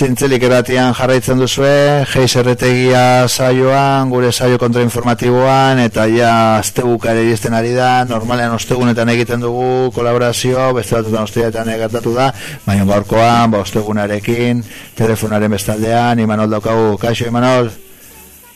Zintzelik eratian jarraitzen duzue, geiz erretegia saioan, gure saio kontrainformatiboan, eta ja azteguka ere izten ari da, normalean ostegunetan egiten dugu kolaborazio, beste batutan ostegunetan egatatu da, baina gaurkoan, ba ostegunarekin, telefonaren bestaldean, Imanol daukagu, kaixo Imanol?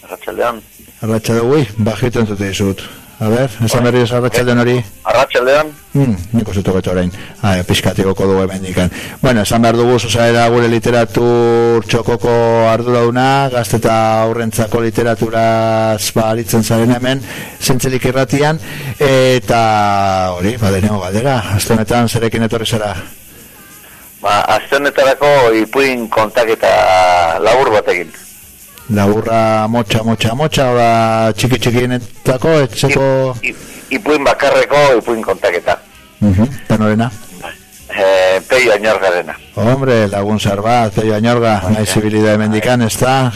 Arratxaldean. Arratxaldean, bajitu entzute dizut. A ver, esan berri ez arratxaldean hori? Arratxaldean? Hmm, niko zutu beto orain. Ah, piskatigoko dugu hemen dikan. Bueno, esan behar dugu, zozaera gure literatur txokoko arduraduna, gazteta aurrentzako literaturaz balitzen zaren hemen, zentzelik irratian, eta hori, badeneo galdera, aztenetan zerekin etorri zara? Ba, aztenetarako ipuin kontaketa labur batekin. Laburra motxa, motxa, motxa, oda txiki txikienetako, etxeko... I, ipuin bakarreko, ipuin kontaketa. Uh -huh. Tenorena? Eh, peio añorgarena. Hombre, lagun zar bat, peio añorga, nahi zibilida emendikan, ez da?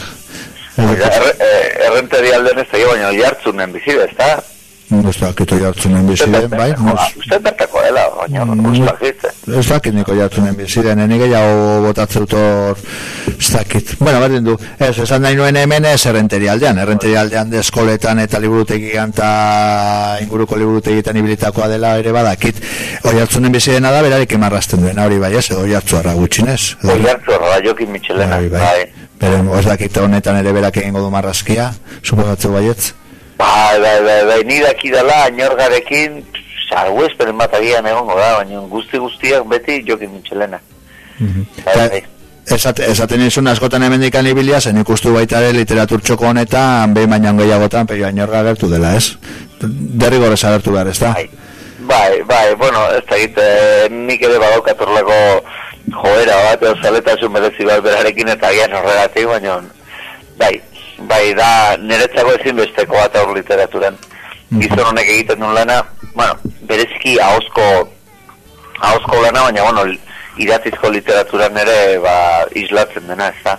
Errenteri alden ez da, baina jartzunen bizide, ez da? Ez da, kito jartzunen biziden, bai? Uste bertako dela, baina guztak zitzen. Ez dakit niko jartzunen biziden, eni gehiago botatzen utor, ez dakit. Bueno, bat du, ez, esan nahi nuen hemen ez errenteri aldean, errenteri aldean deskoletan eta liburutegian eta inguruko liburutegitan ibilitakoa dela ere badakit. Oi hartzunen bizidena da, berarik emarrazten duen, hori bai ez, oi hartzu harra gutxinez. Oi hartzu harra, bai, jokin mitxelena, bai. bai. Beren, ez dakit honetan ere berak egingo du marrazkia, suposatzeu baietz. Bai, bai, bai, bai, ni daki dela, añorgarekin, salgu esperen bat agian egongo da, baina guzti guztiak beti jokin mitxelena. Mm -hmm. Esaten izun askotan hemen dikan ibilia, zen ikustu baita ere literatur honetan, behin baina gehiagotan, peio añorga gertu dela, ez? Derri gorez agertu behar, ez da? Bai, bai, bai, bueno, ez da egite, nik ere badaukatorleko joera bat, zaletasun merezi bat berarekin eta agian horregatik, baina, bai, bai da niretzako ezin besteko bat aur literaturan. Gizon honek egiten duen lana, bueno, bereziki ahozko ahozko lana, baina, bueno, idatzizko literaturan ere, ba, islatzen dena, ez da.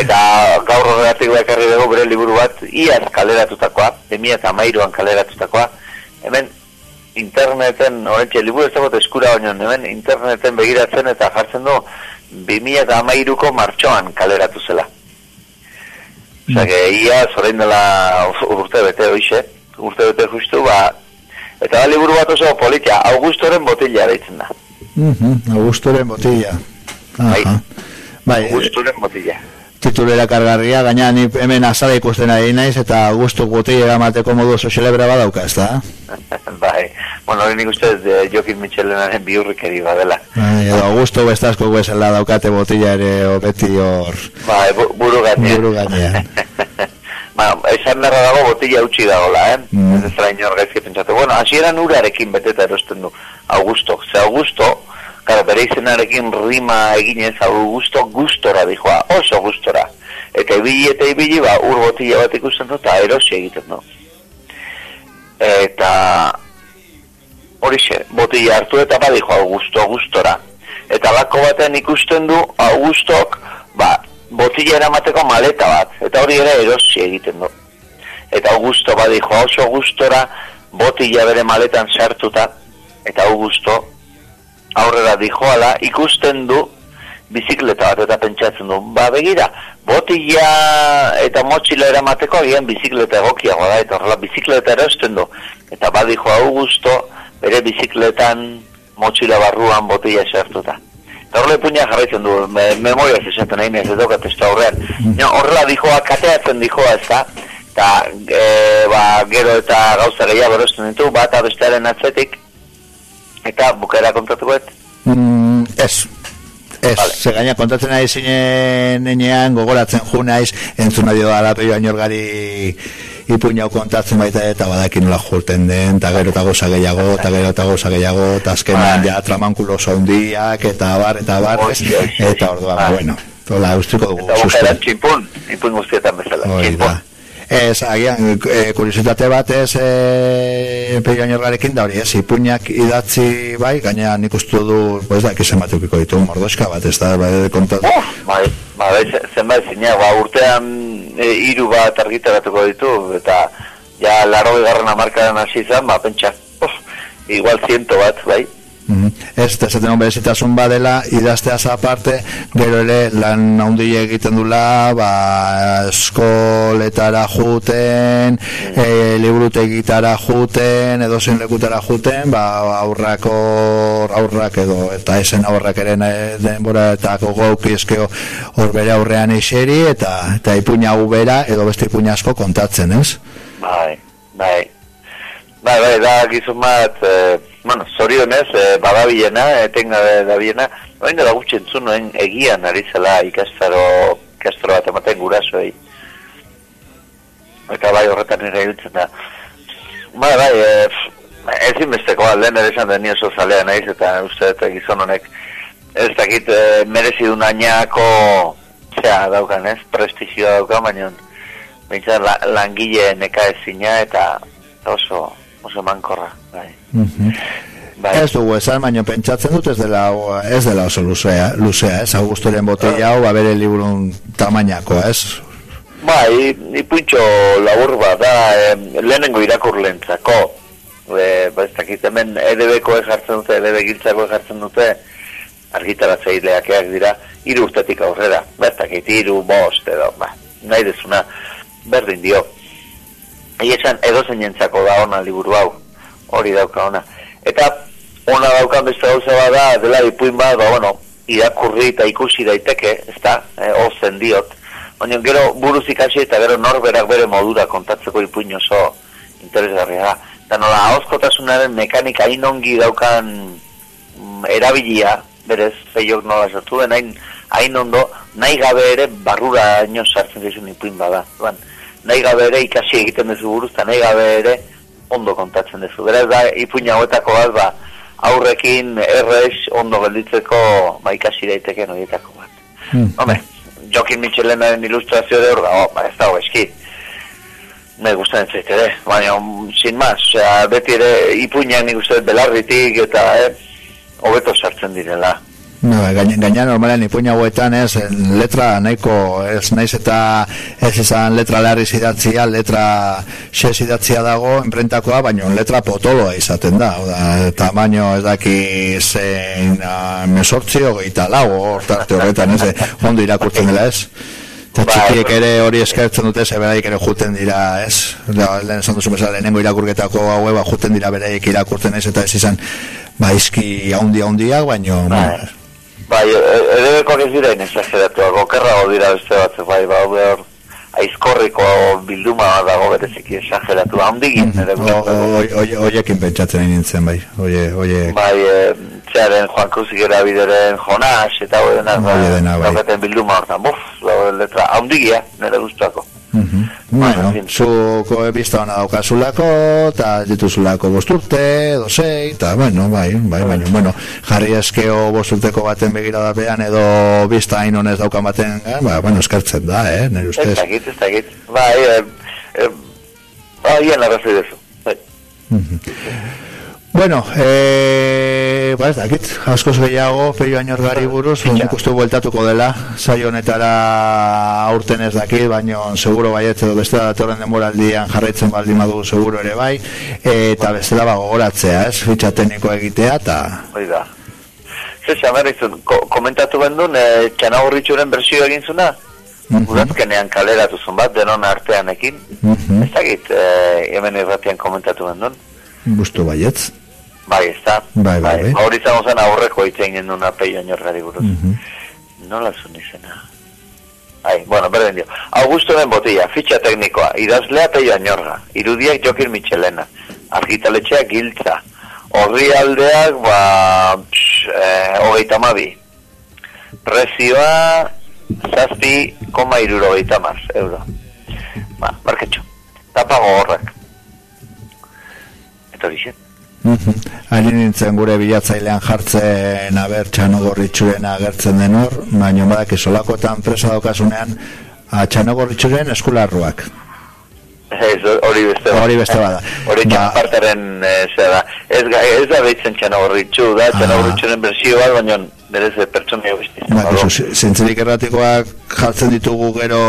Eta gaur horregatik bakarri dugu bere liburu bat, iaz kaleratutakoa, emia eta mairuan kaleratutakoa, hemen interneten, horretxe, liburu ez dagoet eskura baino, hemen interneten begiratzen eta jartzen du, 2000 eta amairuko martxoan kaleratu zela. Osa, que ia, zorein dela urte bete hoxe, urte bete justu, ba, eta da liburu bat oso politia, Augustoren botilla deitzen da. Uh -huh, Augustoren botilla. Bai, bai Augustoren botilla. Titulera kargarria, gaina ni hemen azala ikusten ari naiz, eta Augusto botilla eramateko modu oso celebra badauka, ez da? bai, bueno, hori nik uste de Jokin Michelenaren biurrik eri badela. Bai, edo Augusto bestazko guesela daukate botilla ere obeti hor... Bai, buru gainea. Buru gainea. ba, esan darra dago botilla utxi dagoela, eh? Mm. Ez ez rain hor gaizki pentsatu. Bueno, hasi eran urarekin beteta erosten du Augusto. Ze Augusto, Claro, bere izenarekin rima eginez Augusto gustora dijoa, oso gustora. Eta ibili eta ibili ba ur botilla bat ikusten du eta erosi egiten du. Eta horixe, botilla hartu eta badijo Augusto gustora. Eta lako batean ikusten du Augustok ba, botilla eramateko maleta bat. Eta hori ere erosi egiten du. Eta Augusto badijo oso gustora botilla bere maletan sartuta. Eta Augusto aurrera dijoala ikusten du bizikleta bat eta pentsatzen du ba begira, botila eta motxila eramateko agian bizikleta egokiago da eta horrela bizikleta erosten du eta badijo Augusto bere bizikletan motxila barruan botila esertuta eta horrela puña jarraitzen du me, memoria ez esaten nahi ez edo testu aurrean no, horrela dijoa kateatzen dijoa ez da eta e, ba, gero eta gauza gehiago erosten ditu bat abestearen atzetik Eta bukera kontatuko et? Mm, ez. Ez, vale. ze gaina kontatzen nahi zinen enean, gogoratzen ju naiz, entzun nahi doa lapio ainorgari ipuñau kontatzen baita eta badakin nola jurten den, eta gero eta goza gehiago, eta gero eta goza gehiago, eta azkenan ja tramankulo zondiak, eta bar, eta bar, eta orduan, bueno, tola, ustiko dugu. Eta txipun, guztietan bezala, txipun. Ez, agian, e, kuriositate bat ez e, peiganorgarekin da hori, ez, ipuñak idatzi bai, gaina nik ustu du, pues da, kizan bat eukiko ditu, mordoska bat, ez da, bai, kontatu. Oh, bai, bai, zenbait zine, ba, e, iru bat argitaratuko ditu, eta ja, laro egarren amarkadan hasi zen, ba, pentsa, oh, igual ziento bat, bai, Mm Ez, ez esaten berezitasun badela, idazteaz aparte, gero ere lan handi egiten dula, ba, eskoletara juten, e, liburutegitara juten, edo zein lekutara juten, ba, aurrako aurrak edo, eta esen aurrak ere denbora eta gauki eskeo hor bere aurrean eseri, eta, eta ipuña bera edo beste ipuña asko kontatzen, ez? Bai, bai. Bai, bai, da gizun bat, eh, bueno, zorionez, eh, badabilena, etenga da biena, bain da gutxi entzun egian ari zela ikastaro, ikastaro bat ematen gurasoei. Eta bai horretan nire egutzen da. Bai, bai, eh, ezin besteko, lehen ere esan den oso zalea naiz, eta uste eta gizon honek, ez dakit eh, merezi du nainako, zera daukan ez, prestigioa daukan, baina, baina langile neka ezina eta oso, oso mankorra, bai. Mm bai. Ez dugu esan, baina pentsatzen dut ez dela, ez dela oso luzea, luzea ez, augustoren botella hau, ba bere liburun tamainako, ez? Bai, ipuntxo labur bat da, eh, lehenengo irakurlentzako, e, ba ez dakit hemen EDB-ko ejartzen dute, EDB giltzako ejartzen dute, argitaratzaileak dira, hiru urtetik aurrera, ba ez dakit, hiru, bost, edo, ba, nahi dezuna, berdin dio. Egi esan, edo zeinentzako da ona liburu hau, hori dauka ona. Eta ona daukan beste gauza bada, dela ipuin bat, ba, bueno, irakurri eta ikusi daiteke, ez da, e, ozen diot. Baina gero buruz ikasi eta gero norberak bere modura kontatzeko ipuin oso interesgarria da. Eta nola, hauskotasunaren mekanika inongi daukan mm, erabilia, berez, feiok nola sartu den, hain, hain ondo, nahi gabe ere barrura ino sartzen dizun ipuin bada. Duan, nahi gabe ere ikasi egiten duzu buruz, eta nahi gabe ere ondo kontatzen duzu. Beraz da, ipuina hauetako bat, ba, aurrekin errez ondo gelditzeko ba, ikasi daiteke horietako bat. Hmm. Home, Jokin Michelenaren ilustrazio de hor, oh, ba, ez dago eski. Me gustan ez ere, baina, sin más, sea, beti ere ipuina nik uste belarritik eta, eh, hobeto sartzen direla. No, gaina, gaina normalen ipuina guetan ez, letra nahiko ez naiz eta ez izan letra larri zidatzia, letra xe zidatzia dago, enprentakoa, baina letra potoloa izaten da, oda, tamaino ez daki zein mesortzi hogeita lago, hortarte horretan ez, ondo irakurtzen dela ez. Eta bai, txikiek ere hori eskertzen dute, ze ere juten dira, ez? Lehen esan duzu bezala, lehenengo irakurketako haue, ba, juten dira beraik irakurtzen ez, eta ez izan, ba, izki haundi haundiak, baina... Bai. Bai, edebeko ez dira inesageratu, gokerra dira beste batzuk, bai, bai, behar, aizkorriko bilduma dago berezik esageratu, handigin, ere Oiekin pentsatzen egin nintzen, bai, oie, oie... Bai, e, txaren Juan Cruzikera bideren Jonas, eta hori dena, bai, bai, bilduma hortan, buf, letra, handigia, nire guztuako. Mhm. Bueno, zu bista hona daukazulako, eta dituzulako bosturte, edo zei, eta, bueno, bai, bai, bai, bueno, jarri eskeo bosturteko baten begirada behan, edo bista hain honez daukan baten, eh, ba, bueno, eskertzen da, eh, nire ustez. Ez dakit, ez dakit, bai, eh, eh, bai, arrazoi dezu, bai. Mhm. Bueno, eh, ba ez dakit, askoz gehiago, peio añorgari buruz, nik uste bueltatuko dela, saio honetara aurten ez dakit, baino seguro baiet edo beste da datorren demoraldian jarraitzen baldin badu seguro ere bai, eta beste da gogoratzea, ez, fitxa tekniko egitea, eta... Hoi da. Zer, ko komentatu bendun, e, txana horritxuren bersio egin zuna? Mm -hmm. kaleratu zun bat, denon artean ekin. Mm Ez dakit, e, hemen irratian komentatu bendun. Busto baietz. Bai, ez da. Bai, bai, bai. Hori izango zen aurreko itzen genuen apeio anorgari buruz. Mm -hmm. Nola zun izena? Ai, bueno, berden dio. Augusto den botilla, fitxa teknikoa, idazlea peio anorga, irudiak jokir mitxelena, argitaletxea giltza, horri aldeak, ba, psh, eh, hogeita mabi. Prezioa, zazpi, koma iruro hogeita euro. Ba, barketxo. Tapa gogorrak. Eta dixet. Hain nintzen gure bilatzailean jartzen aber txanogorritxuren agertzen den hor, baina badak izolakoetan presa daukasunean txanogorritxuren eskularruak. Ez, hori beste Hori beste bada. Hori ba, parteren, e, zera, ez, ez da behitzen txanogorritxu, da, txanogorritxuren berzio bat, baina berez pertsona beste. Ba, zentzerik erratikoak jartzen ditugu gero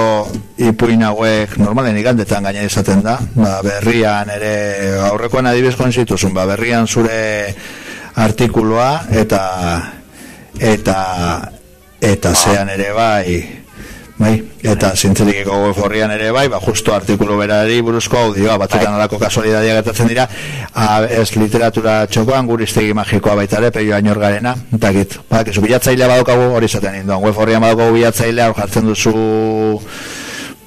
ipuin hauek normalen igandetan gaina izaten da. Ba, berrian ere aurrekoan adibes konstituzun, ba, berrian zure artikuloa eta eta eta zean ere bai bai, eta zintzerikeko web horrian ere bai, ba, justo artikulu berari buruzko audioa, batzutan bai. alako kasualidadia gatatzen dira, a, ez literatura txokoan guristegi magikoa baita ere, peio ainor garena, eta git, ba, kizu bilatzailea badokagu hori zaten induan, web horrian badokagu bilatzailea, hor jartzen duzu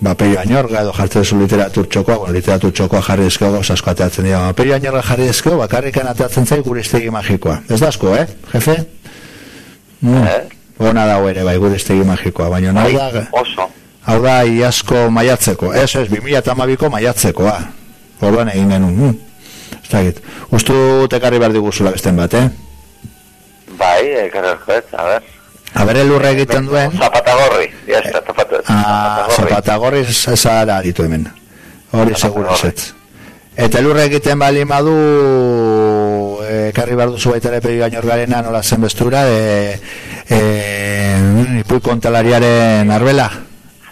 ba, peio ainorga edo jartzen duzu literatur txokoa, bueno, literatur txokoa jarri ezkeo gauz asko ateatzen dira, ba, peio ainorga jarri ezkeo, bakarrikan ateatzen zai guristegi magikoa, ez da asko, eh, jefe? Mm. Eh? Ona dago ere bai gure magikoa, baina bai, da oso. Hau da iasko maiatzeko. Ez ez 2012ko maiatzekoa. Orduan egin genuen. Hmm. Ez da git. Ustu tekarri behar diguzula besten bat, eh? Bai, ekarri ez, a ber. A ber elurra egiten duen. Zapatagorri, ya está, zapatagorri. Ah, zapatagorri zara ditu hemen. Hori seguro ez. Eta elurra egiten bali madu ekarri behar duzu baita ere pegi gainorgarena nola zen bestura e, e, ipuik kontalariaren arbela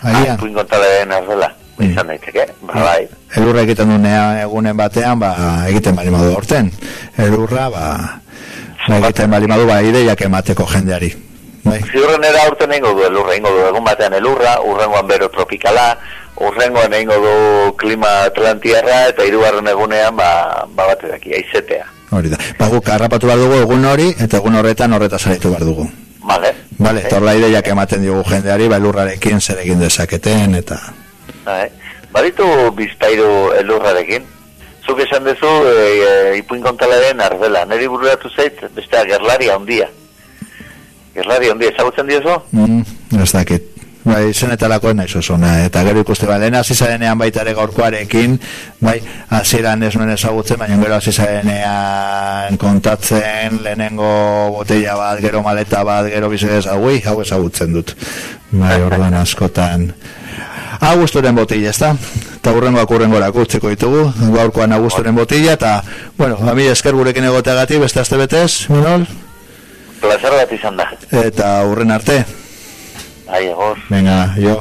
ah, ipuik kontalariaren arbela mm. izan daiteke, ba, bai. Elurra egiten du egunen batean ba, egiten bali madu orten elurra ba, ba egiten bali madu ba, ideiak emateko jendeari. Bai. ziurren era urten egingo du elurra egingo du egun batean elurra urrengoan bero tropikala urrengoan egingo du klima atlantiarra eta hirugarren egunean ba, ba bat aizetea Hori da. Ba, guk harrapatu behar dugu egun hori, eta egun horretan horreta saritu behar dugu. Vale. Vale, okay. torla ideiak ematen dugu jendeari, ba, elurrarekin zer egin dezaketen, eta... Vale. Baditu biztairu elurrarekin? Zuk esan duzu, e, e, ipuin kontalaren arbela. Neri bururatu zait, bestea, gerlari handia. Gerlari handia, ezagutzen diozu? Mm, ez dakit. Bai, zenetalakoen naiz osona, eta gero ikuste ba, lehen azizarenean baita ere gaurkoarekin, bai, aziran ez nuen ezagutzen, baina gero azizarenean kontatzen, lehenengo botella bat, gero maleta bat, gero bizez, hau, hau ezagutzen dut. Bai, orduan askotan. Agusturen botilla, ez da? Eta urrengoak urrengorak utzeko ditugu, gaurkoan agusturen botilla, eta, bueno, ami esker gurekin egoteagati, beste azte betez, minol? Plazer bat izan da. Eta urren arte. Venga, yo.